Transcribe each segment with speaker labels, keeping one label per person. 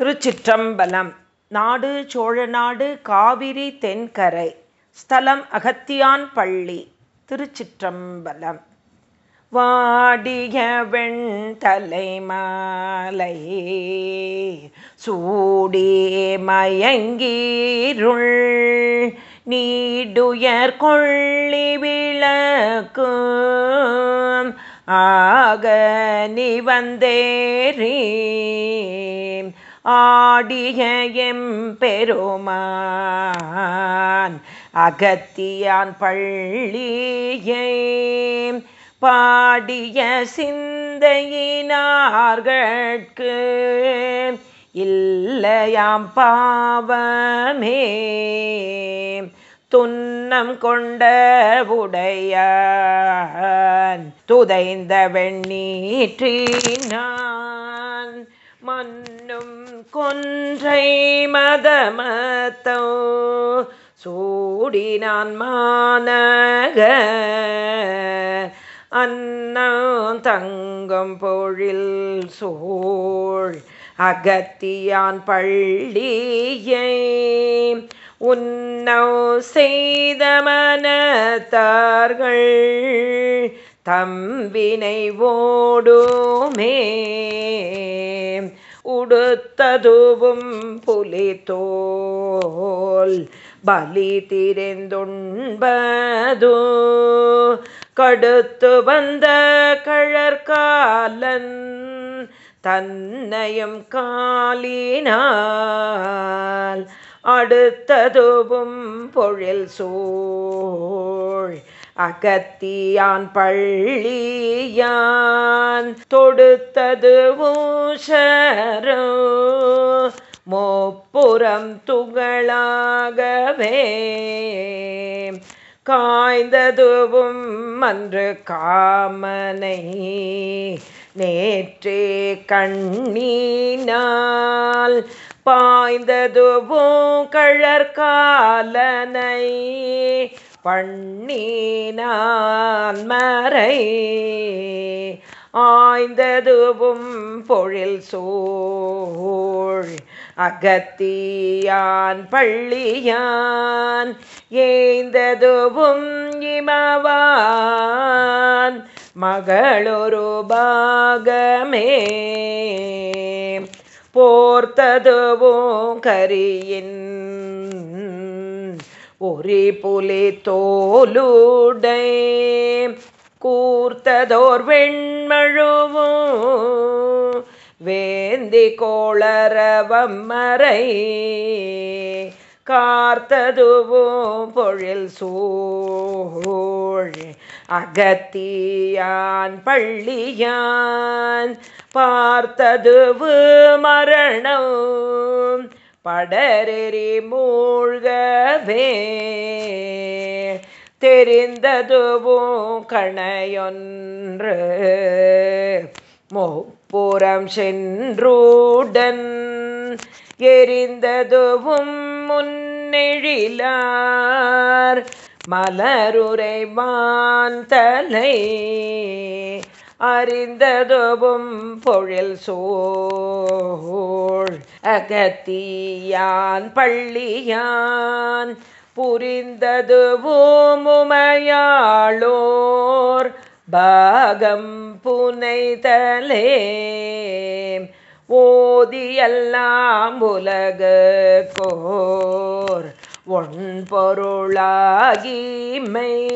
Speaker 1: திருச்சிற்றம்பலம். நாடு சோழநாடு காவிரி தென்கரை. ஸ்தலம் அகத்தியான் பள்ளி. திருச்சிற்றம்பலம். வாடிய வெண் தலைமாலை சூடி மயங்கீருள். நீடுயர் கொள்ளி விளக்கும். ஆக நீ ஆடிய எம் பெருமான் அகத்தியான் பள்ளியை பாடிய சிந்தையினார்கட்கு. இல்லையாம் பாவமே துன்னம் கொண்ட உடையான் துதைந்த வெண்ணீற்றினான் மன்னும் கொன்றை மதமத்தோ சூடினான் மாநக. அன்னம் தங்கம் பொழில் சோழ் அகத்தியான் பள்ளியை உன்னோ செய்த மனத்தார்கள் தம்பினை ஓடுமே. உடுத்ததுவும் புலித்தோல் பலி திரிந்துண்பதோ கடுத்து வந்த கழற்காலன் தன்னையும் காலினால் அடுத்ததுவும் பொழில் சோழ் அகத்தியான் பள்ளியான் தொடுத்தது ஊஷரோ. மோப்புறம் துகளாகவே காய்ந்ததுவும் அன்று காமனை நேற்றே கண்ணீனால் பாய்ந்ததுவும் கழற்காலனை பண்ணினான் மறை. ஆய்ந்ததுவும் பொழில் சோழ். அகத்தியான் பள்ளியான். ஏய்ந்ததுவும் இமவான். மகளொரு பாகமே. போர்த்ததுவும் கரியின் ஒரே புலி தோலுடை. கூர்த்ததோர் வெண்மழுவும் வேந்தி கோளரவம்மறை கார்த்ததுவும் பொழில் சூழ் அகத்தியான் பள்ளியான். பார்த்ததுவு மரணம் படரெறி மூழ்கவே. தெரிந்ததுவும் கணையொன்று. முப்புறம் சென்றூடன். எரிந்ததுவும் முன்னெழிலார். மலருரைவான் தலை. அறிந்ததுவும் பொழில் சோழ். அகத்தியான் பள்ளியான் புரிந்ததுவும் உமையாளோர். பாகம் புனைதலே. ஓதியெல்லாம் உலக கோர் ஒன்பொருளாகிமை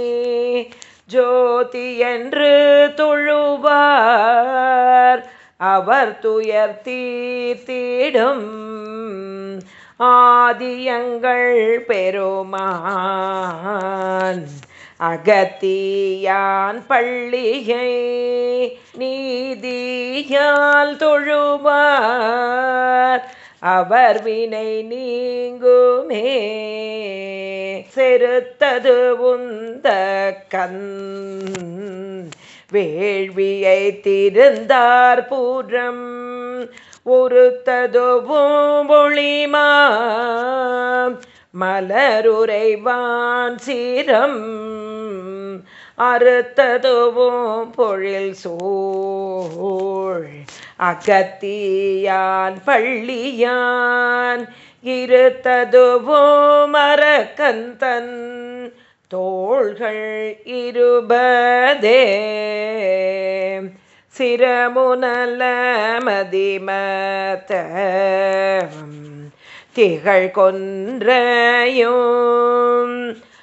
Speaker 1: ஜோதி என்று துழுவார். அவர் துயர் தீர்த்திடும். ஆதியங்கள் பெருமான். அகத்தியான் பள்ளியை நீதியால் தொழுவார். அவர் வினை நீங்குமே. செருத்தது உந்த கண். வேள்வியை திருந்தார் பூரம். ஒருத்ததுவும் ஒளிமா மலருரைவான் சீரம். அறுத்ததுவும் பொழில் சோழ். அகத்தியான் பள்ளியான் இருத்ததுவோ மரக்கந்தன் தோள்கள் இருபதே சிரமுனல மதிமத்த திகழ் கொன்றையும்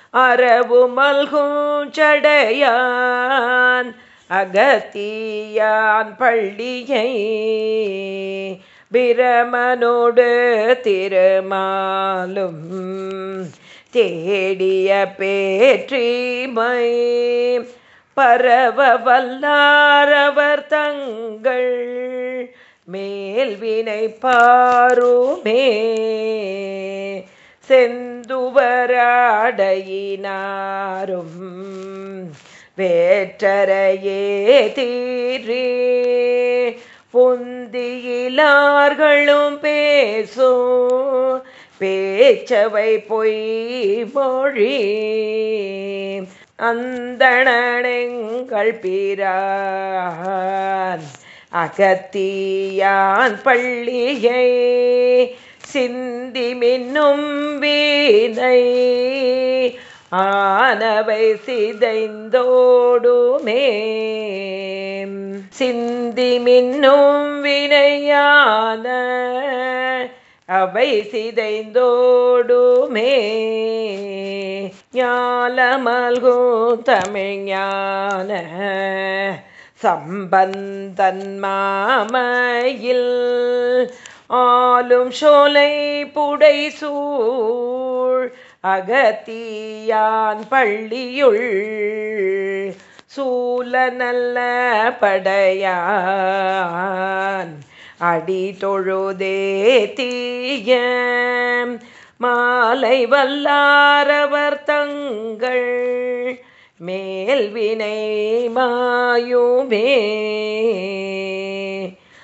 Speaker 1: அறவு மல்கும் சடையான். அகத்தியான் பள்ளியை பிரமனோடு திருமாலும் தேடிய பேற்றிமை பரவ வல்லாரவர் தங்கள் மேல் வினை பாருமே. செந்துவராடையினாரும் வேற்றரையே தீரே. பொந்தியிலார்களும் பேசும் பேச்சவை பொய் மொழி. அந்தணங்கள் பீரான் அகத்தியான் பள்ளியை சிந்தி மின்னும் வீணை. ஆனவை சிதைந்தோடுமே. சிந்தி மின்னும் வினையான அவை சிதைந்தோடுமே. ஞாலமல்கும் தமிழ் ஞான சம்பந்தன் மாமையில் ஆளும் சோலை புடை சூழ் அகத்தியான் பள்ளியுள் சூல நல்ல படையான். அடி தொழுதே தீய மாலை வல்லாரவர் தங்கள் மேல்வினை மாயுமே.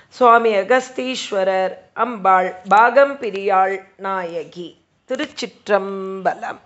Speaker 1: சுவாமி அகஸ்தீஸ்வரர் அம்பாள் பாகம் பிரியாள் நாயகி. திருச்சிற்றம்பலம்.